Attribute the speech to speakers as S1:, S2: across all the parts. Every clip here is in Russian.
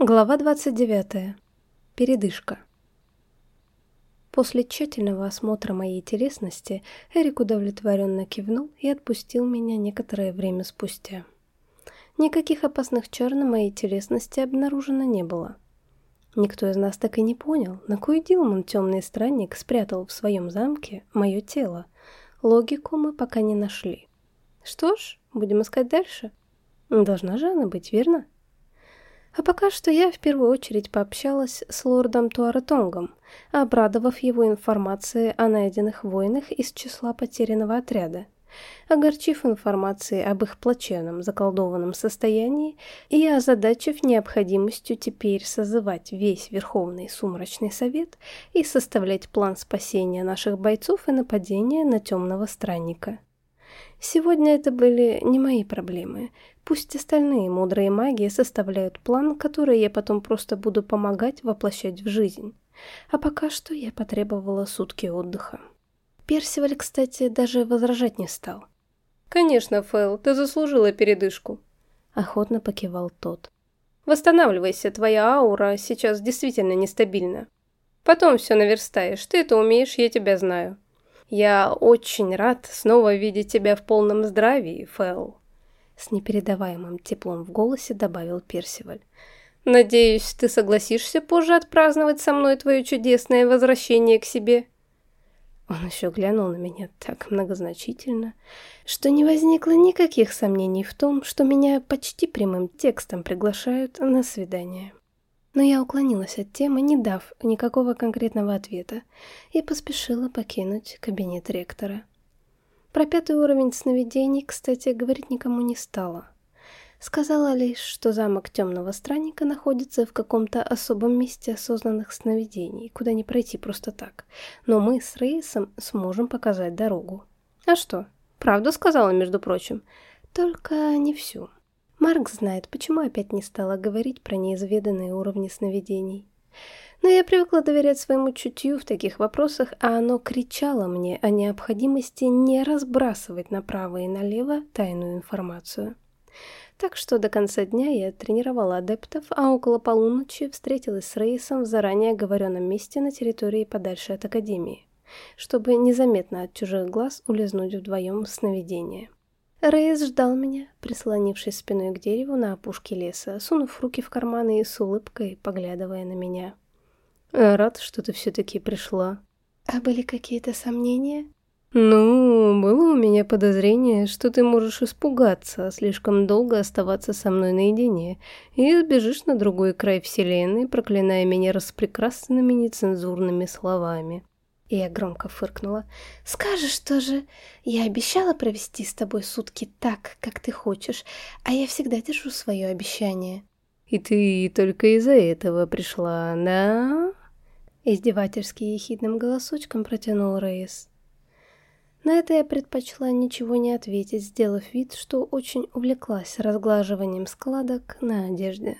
S1: Глава 29. Передышка. После тщательного осмотра моей телесности Эрик удовлетворенно кивнул и отпустил меня некоторое время спустя. Никаких опасных чар на моей телесности обнаружено не было. Никто из нас так и не понял, на кой Дилман, темный странник, спрятал в своем замке мое тело. Логику мы пока не нашли. Что ж, будем искать дальше. Должна же она быть, верно? А пока что я в первую очередь пообщалась с лордом Туаретонгом, обрадовав его информацией о найденных воинах из числа потерянного отряда, огорчив информацией об их плачевном заколдованном состоянии и озадачив необходимостью теперь созывать весь Верховный Сумрачный Совет и составлять план спасения наших бойцов и нападения на темного странника. Сегодня это были не мои проблемы. Пусть остальные мудрые маги составляют план, который я потом просто буду помогать воплощать в жизнь. А пока что я потребовала сутки отдыха. Персиваль, кстати, даже возражать не стал.
S2: «Конечно, Фэл, ты заслужила передышку», —
S1: охотно покивал тот.
S2: «Восстанавливайся, твоя аура сейчас действительно нестабильна. Потом все наверстаешь, ты это умеешь, я тебя знаю». «Я очень рад снова видеть тебя в полном здравии, Фэл», — с непередаваемым теплом в голосе добавил Персиваль. «Надеюсь, ты согласишься позже отпраздновать со мной твое чудесное возвращение к себе?»
S1: Он еще глянул на меня так многозначительно, что не возникло никаких сомнений в том, что меня почти прямым текстом приглашают на свидание. Но я уклонилась от темы, не дав никакого конкретного ответа, и поспешила покинуть кабинет ректора. Про пятый уровень сновидений, кстати, говорить никому не стала. Сказала лишь, что замок темного странника находится в каком-то особом месте осознанных сновидений, куда не пройти просто так. Но мы с Рейсом сможем показать дорогу. А что? Правду сказала, между прочим. Только не всю. Марк знает, почему опять не стала говорить про неизведанные уровни сновидений. Но я привыкла доверять своему чутью в таких вопросах, а оно кричало мне о необходимости не разбрасывать направо и налево тайную информацию. Так что до конца дня я тренировала адептов, а около полуночи встретилась с Рейсом в заранее оговоренном месте на территории подальше от Академии, чтобы незаметно от чужих глаз улизнуть вдвоем в сновидение. Рейс ждал меня, прислонившись спиной к дереву на опушке леса, сунув руки в карманы и с улыбкой поглядывая на меня.
S2: «Рад, что ты все-таки пришла».
S1: «А были какие-то сомнения?»
S2: «Ну, было у меня подозрение, что ты можешь испугаться, слишком долго оставаться со мной наедине, и сбежишь на другой край вселенной, проклиная меня распрекрасными нецензурными словами».
S1: Я громко фыркнула. «Скажешь тоже, я обещала провести с тобой сутки так, как ты хочешь, а я всегда держу свое обещание».
S2: «И ты только из-за этого пришла, да?»
S1: Издевательски ехидным голосочком протянул Рейс. На это я предпочла ничего не ответить, сделав вид, что очень увлеклась разглаживанием складок на одежде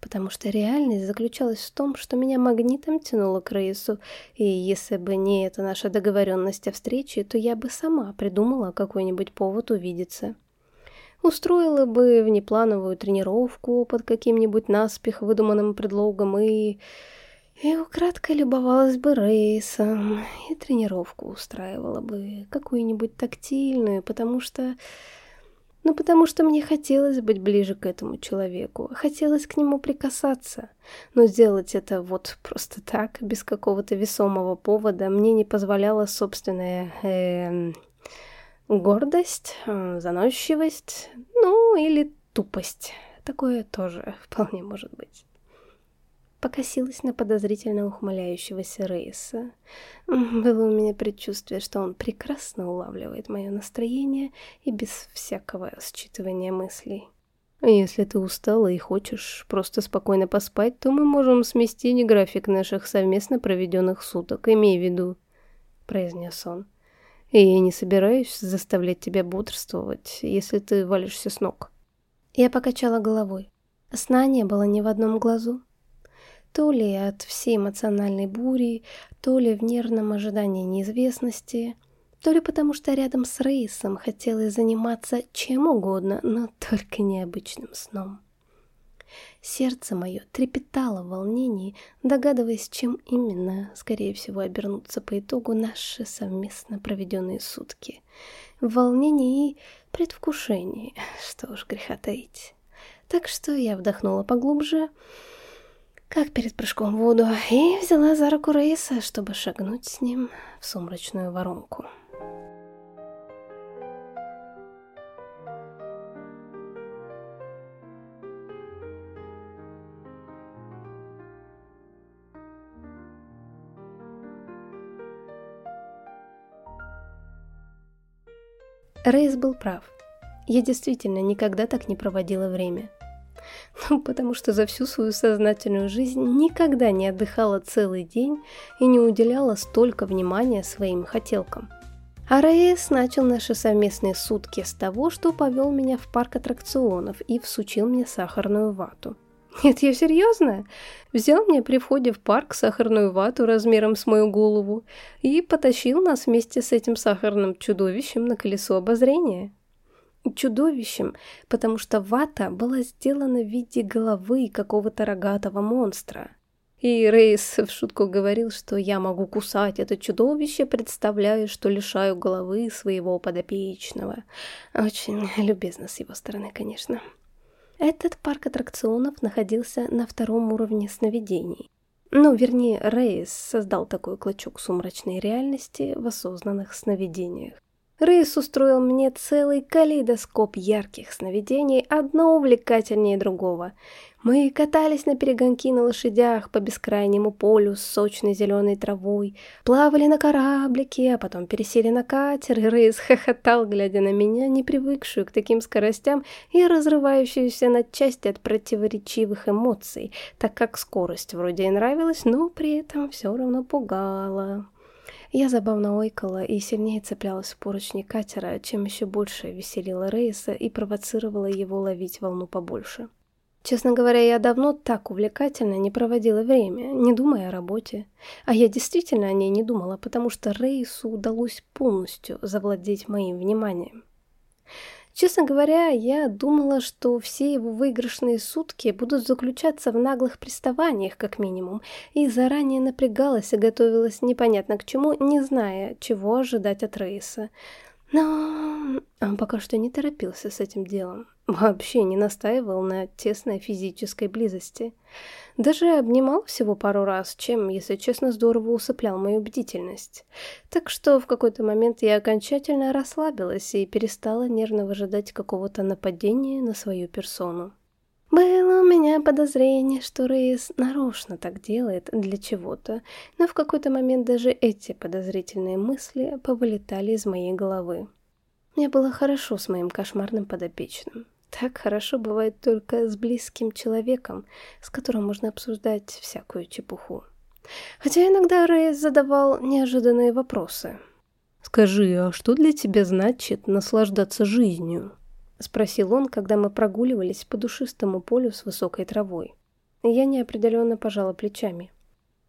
S1: потому что реальность заключалась в том, что меня магнитом тянуло к Рейсу, и если бы не эта наша договоренность о встрече, то я бы сама придумала какой-нибудь повод увидеться. Устроила бы внеплановую тренировку под каким-нибудь наспех выдуманным предлогом и... И украдкой любовалась бы рейсом, и тренировку устраивала бы, какую-нибудь тактильную, потому что ну, потому что мне хотелось быть ближе к этому человеку, хотелось к нему прикасаться. Но сделать это вот просто так, без какого-то весомого повода, мне не позволяла собственная э, гордость, заносчивость, ну, или тупость. Такое тоже вполне может быть покосилась на подозрительно ухмыляющегося Рейса. Было у меня предчувствие, что он прекрасно улавливает мое настроение и без всякого считывания мыслей.
S2: «Если ты устала и хочешь просто спокойно поспать, то мы можем сместить график наших совместно проведенных суток, имей в виду», — произнес он. «И я не собираюсь заставлять тебя бодрствовать, если ты валишься с ног».
S1: Я покачала головой. Сна не было ни в одном глазу. То ли от всей эмоциональной бури, то ли в нервном ожидании неизвестности, то ли потому что рядом с Рейсом хотелось заниматься чем угодно, но только необычным сном. Сердце мое трепетало в волнении, догадываясь, чем именно, скорее всего, обернутся по итогу наши совместно проведенные сутки. В волнении и предвкушении, что уж греха таить. Так что я вдохнула поглубже, как перед прыжком в воду, и взяла за руку Рейса, чтобы шагнуть с ним в сумрачную воронку. Рейс был прав. Я действительно никогда так не проводила время. Ну, потому что за всю свою сознательную жизнь никогда не отдыхала целый день и не уделяла столько внимания своим хотелкам. А начал наши совместные сутки с того, что повел меня в парк аттракционов и всучил мне сахарную вату. Нет, я серьезно. Взял мне при входе в парк сахарную вату размером с мою голову и потащил нас вместе с этим сахарным чудовищем на колесо обозрения. Чудовищем, потому что вата была сделана в виде головы какого-то рогатого монстра. И Рейс в шутку говорил, что я могу кусать это чудовище, представляя, что лишаю головы своего подопечного. Очень любезно с его стороны, конечно. Этот парк аттракционов находился на втором уровне сновидений. Ну, вернее, Рейс создал такой клочок сумрачной реальности в осознанных сновидениях. Рейс устроил мне целый калейдоскоп ярких сновидений, одно увлекательнее другого. Мы катались на перегонки на лошадях по бескрайнему полю с сочной зеленой травой, плавали на кораблике, а потом пересели на катер, и Рейс хохотал, глядя на меня, не привыкшую к таким скоростям и разрывающуюся на части от противоречивых эмоций, так как скорость вроде и нравилась, но при этом все равно пугала. Я забавно ойкала и сильнее цеплялась в поручни катера, чем еще больше веселила Рейса и провоцировала его ловить волну побольше. Честно говоря, я давно так увлекательно не проводила время, не думая о работе. А я действительно о ней не думала, потому что Рейсу удалось полностью завладеть моим вниманием. Честно говоря, я думала, что все его выигрышные сутки будут заключаться в наглых приставаниях, как минимум, и заранее напрягалась и готовилась непонятно к чему, не зная, чего ожидать от Рейса. Но он пока что не торопился с этим делом. Вообще не настаивал на тесной физической близости. Даже обнимал всего пару раз, чем, если честно, здорово усыплял мою бдительность. Так что в какой-то момент я окончательно расслабилась и перестала нервно выжидать какого-то нападения на свою персону. Было у меня подозрение, что Рейс нарочно так делает для чего-то, но в какой-то момент даже эти подозрительные мысли повылетали из моей головы. Мне было хорошо с моим кошмарным подопечным. Так хорошо бывает только с близким человеком, с которым можно обсуждать всякую чепуху. Хотя иногда Рейс задавал неожиданные вопросы. «Скажи, а что для тебя значит наслаждаться жизнью?» — спросил он, когда мы прогуливались по душистому полю с высокой травой. Я неопределенно пожала плечами.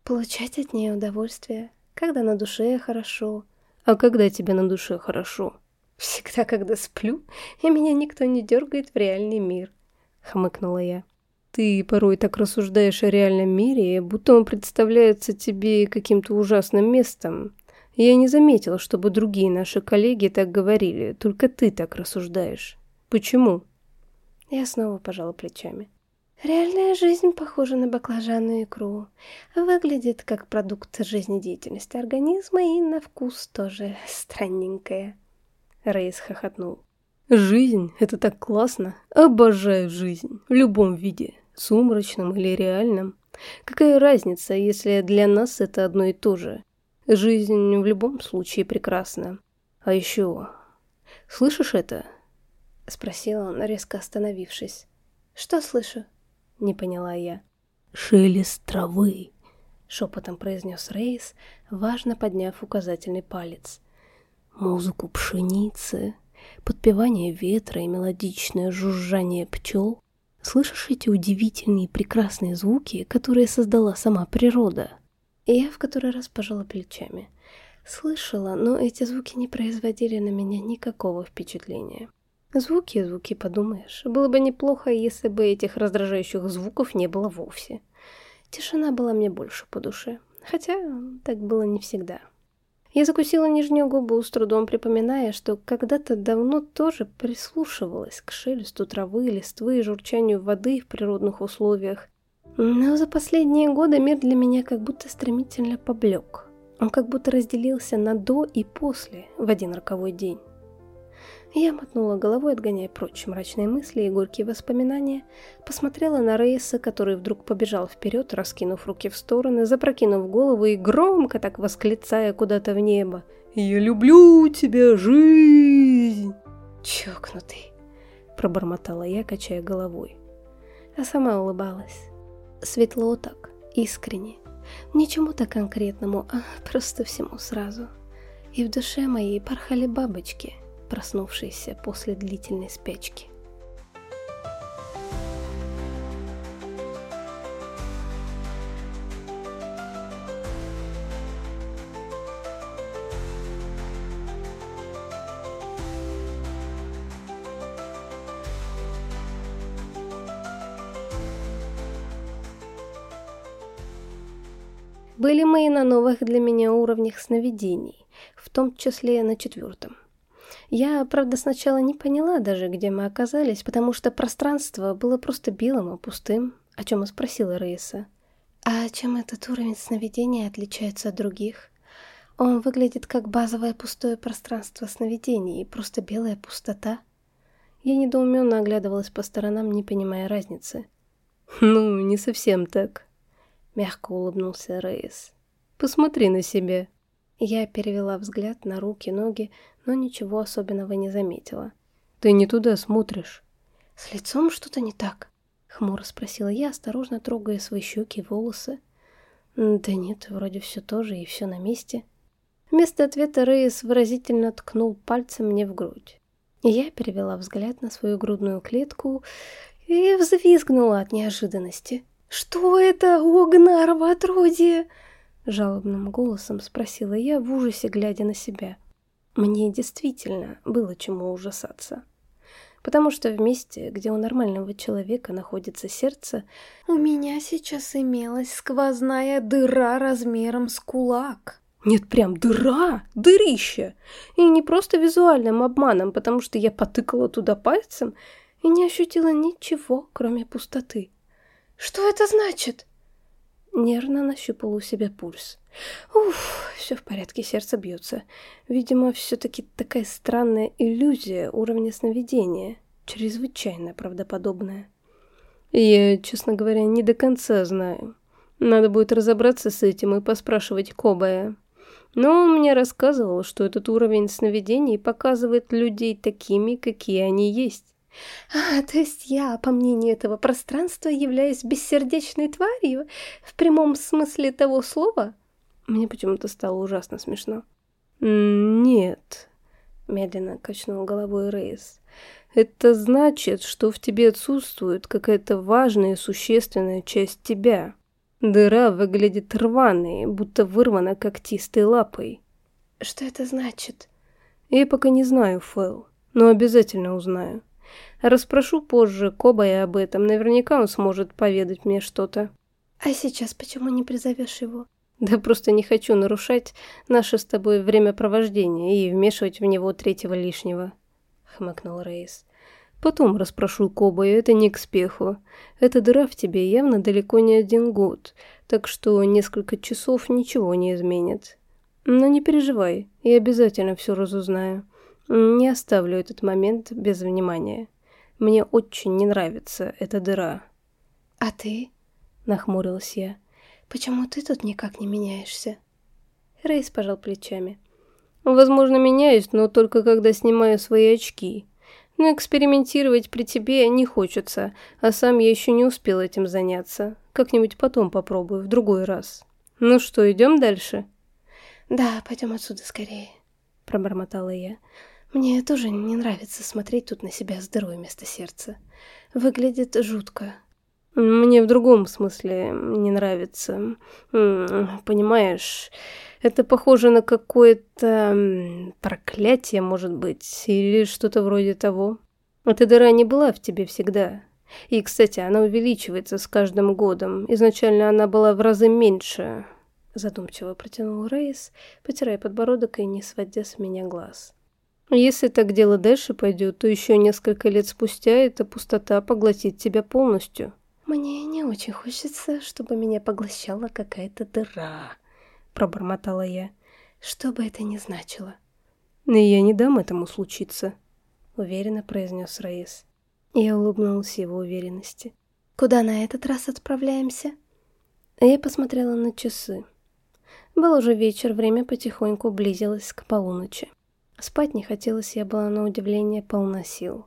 S1: «Получать от нее удовольствие, когда на душе хорошо». «А когда тебе на душе хорошо?» «Всегда, когда сплю, и меня никто не дергает в реальный мир», — хмыкнула я. «Ты порой так рассуждаешь о реальном мире, будто он представляется тебе каким-то ужасным местом. Я не заметила, чтобы другие наши коллеги так говорили, только ты так рассуждаешь». Почему? Я снова пожала плечами. Реальная жизнь похожа на баклажанную икру. Выглядит как продукт жизнедеятельности организма и на вкус тоже странненькая. Рейс хохотнул. Жизнь — это так классно. Обожаю жизнь. В любом виде. Сумрачном или реальном. Какая разница, если для нас это одно и то же? Жизнь в любом случае прекрасна. А еще... Слышишь это? — спросил он, резко остановившись. «Что слышу?» — не поняла я. «Шелест травы», — шепотом произнес Рейс, важно подняв указательный палец. «Музыку пшеницы, подпевание ветра и мелодичное жужжание пчел. Слышишь эти удивительные и прекрасные звуки, которые создала сама природа?» И я в который раз пожала плечами. Слышала, но эти звуки не производили на меня никакого впечатления. Звуки, звуки, подумаешь. Было бы неплохо, если бы этих раздражающих звуков не было вовсе. Тишина была мне больше по душе. Хотя так было не всегда. Я закусила нижнюю губу, с трудом припоминая, что когда-то давно тоже прислушивалась к шелесту травы, листвы и журчанию воды в природных условиях. Но за последние годы мир для меня как будто стремительно поблек. Он как будто разделился на «до» и «после» в один роковой день. Я мотнула головой, отгоняя прочь мрачные мысли и горькие воспоминания, посмотрела на Рейса, который вдруг побежал вперед, раскинув руки в стороны, запрокинув голову и громко так восклицая куда-то в небо. «Я люблю тебя, жизнь!» «Чокнутый!» – пробормотала я, качая головой. А сама улыбалась. Светло так, искренне. Ничему-то конкретному, а просто всему сразу. И в душе моей порхали бабочки – проснувшийся после длительной спячки. Были мы и на новых для меня уровнях сновидений, в том числе на четвертом. Я, правда, сначала не поняла даже, где мы оказались, потому что пространство было просто белым и пустым, о чем и спросила Рейса. А чем этот уровень сновидения отличается от других? Он выглядит как базовое пустое пространство сновидений, просто белая пустота. Я недоуменно оглядывалась по сторонам, не понимая разницы.
S2: «Ну, не совсем так», — мягко улыбнулся Рейс. «Посмотри на себя».
S1: Я перевела взгляд на руки, ноги, но ничего особенного не заметила.
S2: «Ты не туда смотришь».
S1: «С лицом что-то не так?» — хмуро спросила я, осторожно трогая свои щеки и волосы. «Да нет, вроде все тоже и все на месте». Вместо ответа Рейс выразительно ткнул пальцем мне в грудь. Я перевела взгляд на свою грудную клетку и взвизгнула от неожиданности. «Что это, Огнарова отродье?» Жалобным голосом спросила я в ужасе, глядя на себя. Мне действительно было чему ужасаться. Потому что в месте, где у нормального человека находится сердце, у меня сейчас имелась сквозная дыра размером с кулак. Нет, прям дыра, дырище. И не просто визуальным обманом, потому что я потыкала туда пальцем и не ощутила ничего, кроме пустоты. «Что это значит?» Нервно нащупал у себя пульс. Уф, все в порядке, сердце бьется. Видимо, все-таки такая странная иллюзия уровня сновидения. Чрезвычайно правдоподобная.
S2: Я, честно говоря, не до конца знаю. Надо будет разобраться с этим и поспрашивать Кобая. Но он мне рассказывал, что этот уровень сновидений показывает людей такими, какие они есть.
S1: А, то есть я, по мнению этого пространства, являюсь бессердечной тварью в прямом смысле того слова?
S2: Мне почему-то стало ужасно смешно. «Нет», — медленно качнул головой Рейс. «Это значит, что в тебе отсутствует какая-то важная и существенная часть тебя. Дыра выглядит рваной, будто вырвана когтистой лапой».
S1: «Что это значит?»
S2: «Я пока не знаю, Фэл, но обязательно узнаю. Распрошу позже Кобая об этом, наверняка он сможет поведать мне что-то.
S1: А сейчас почему не призовешь его?
S2: Да просто не хочу нарушать наше с тобой времяпровождение и вмешивать в него третьего лишнего, хмыкнул Рейс. Потом расспрошу Кобая, это не к спеху. Эта дыра в тебе явно далеко не один год, так что несколько часов ничего не изменит. Но не переживай, я обязательно все разузнаю. Не оставлю этот момент без внимания. Мне очень не нравится эта дыра.
S1: А ты? Нахмурилась я. Почему ты тут никак не меняешься?
S2: Рейс пожал плечами. Возможно, меняюсь, но только когда снимаю свои очки. Но экспериментировать при тебе не хочется, а сам я еще не успел этим заняться. Как-нибудь потом попробую, в другой раз. Ну что, идем дальше?
S1: Да, пойдем отсюда скорее, пробормотала я. Мне тоже не нравится смотреть тут на себя с дырой вместо сердца. Выглядит жутко.
S2: Мне в другом смысле не нравится. Понимаешь, это похоже на какое-то проклятие, может быть, или что-то вроде того. Эта дыра не была в тебе всегда. И, кстати, она увеличивается с каждым годом. Изначально она была в разы меньше. Задумчиво протянул Рейс, потирая подбородок и не сводя с меня глаз. Если так дело дальше пойдет, то еще несколько лет спустя эта пустота поглотит тебя полностью.
S1: Мне не очень хочется, чтобы меня поглощала какая-то дыра, пробормотала я. Что бы это ни значило.
S2: И я не дам этому случиться,
S1: уверенно произнес Раис. Я улыбнулся его уверенности. Куда на этот раз отправляемся? Я посмотрела на часы. Был уже вечер, время потихоньку близилось к полуночи. Спать не хотелось, я была на удивление полна сил.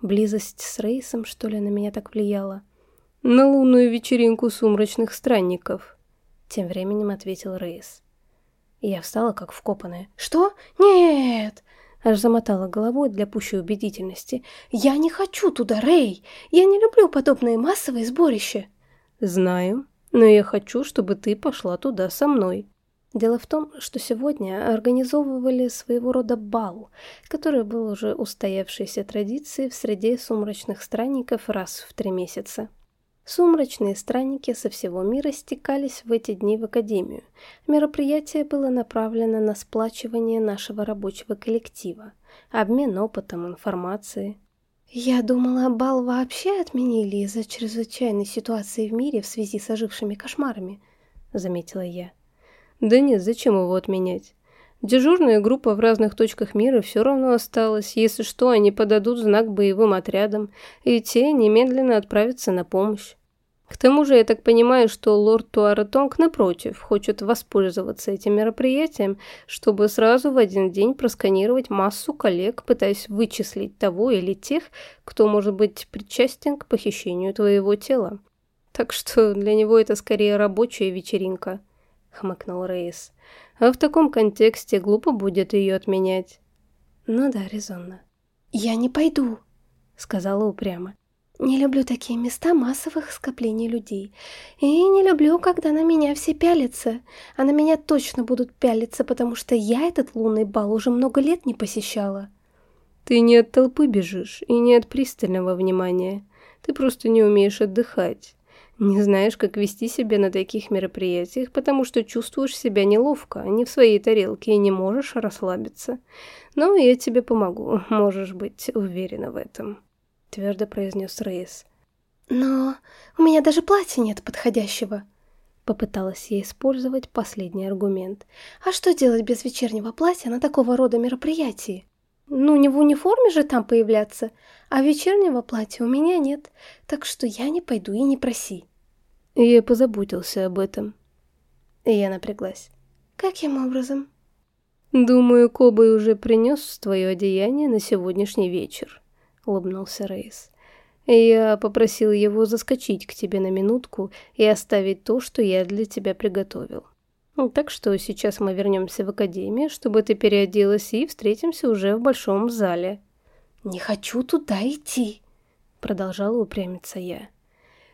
S1: Близость с Рейсом, что ли, на меня так влияла?
S2: На лунную вечеринку сумрачных странников.
S1: Тем временем ответил Рейс. Я встала, как вкопанная. «Что? Нет!» Аж замотала головой для пущей убедительности. «Я не хочу туда, Рэй! Я не люблю подобные массовые сборища!»
S2: «Знаю, но я хочу, чтобы ты пошла туда со мной».
S1: Дело в том, что сегодня организовывали своего рода бал, который был уже устоявшейся традицией в среде сумрачных странников раз в три месяца. Сумрачные странники со всего мира стекались в эти дни в Академию. Мероприятие было направлено на сплачивание нашего рабочего коллектива, обмен опытом, информацией. Я думала, бал вообще отменили из-за чрезвычайной ситуации в мире в связи с ожившими кошмарами, заметила я.
S2: Да нет, зачем его отменять? Дежурная группа в разных точках мира все равно осталась. Если что, они подадут знак боевым отрядам, и те немедленно отправятся на помощь. К тому же, я так понимаю, что лорд Туаратонг, напротив, хочет воспользоваться этим мероприятием, чтобы сразу в один день просканировать массу коллег, пытаясь вычислить того или тех, кто может быть причастен к похищению твоего тела. Так что для него это скорее рабочая вечеринка хмыкнул Рейс. А в таком контексте глупо будет ее отменять.
S1: Ну да, резонно. Я не пойду, сказала упрямо. Не люблю такие места массовых скоплений людей. И не люблю, когда на меня все пялятся. А на меня точно будут пялиться, потому что я этот лунный бал уже много лет не посещала.
S2: Ты не от толпы бежишь и не от пристального внимания. Ты просто не умеешь отдыхать. Не знаешь, как вести себя на таких мероприятиях, потому что чувствуешь себя неловко, не в своей тарелке и не можешь расслабиться. Но я тебе помогу, можешь быть уверена в этом», — твердо произнес Рейс.
S1: «Но у меня даже платья нет подходящего», — попыталась я использовать последний аргумент. «А что делать без вечернего платья на такого рода мероприятии?» «Ну, не в униформе же там появляться, а вечернего платья у меня нет, так что я не пойду и не проси».
S2: Я позаботился об этом.
S1: И я напряглась. «Каким образом?»
S2: «Думаю, Кобой уже принес твое одеяние на сегодняшний вечер», — улыбнулся Рейс. «Я попросил его заскочить к тебе на минутку и оставить то, что я для тебя приготовил. Ну, так что сейчас мы вернемся в академию, чтобы ты переоделась и встретимся уже в большом зале».
S1: «Не хочу туда идти», — продолжала упрямиться я.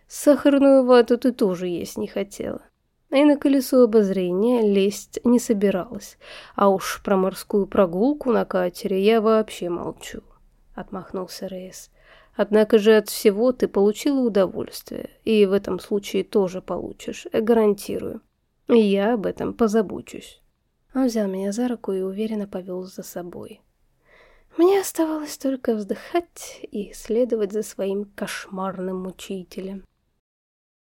S2: «Сахарную вату ты тоже есть не хотела». И на колесо обозрения лезть не собиралась, а уж про морскую прогулку на катере я вообще молчу, — отмахнулся Рейс. Однако же от всего ты получила удовольствие, и в этом случае тоже получишь, гарантирую. Я об этом позабочусь.
S1: Он взял меня за руку и уверенно повел за собой. Мне оставалось только вздыхать и следовать за своим кошмарным учителем.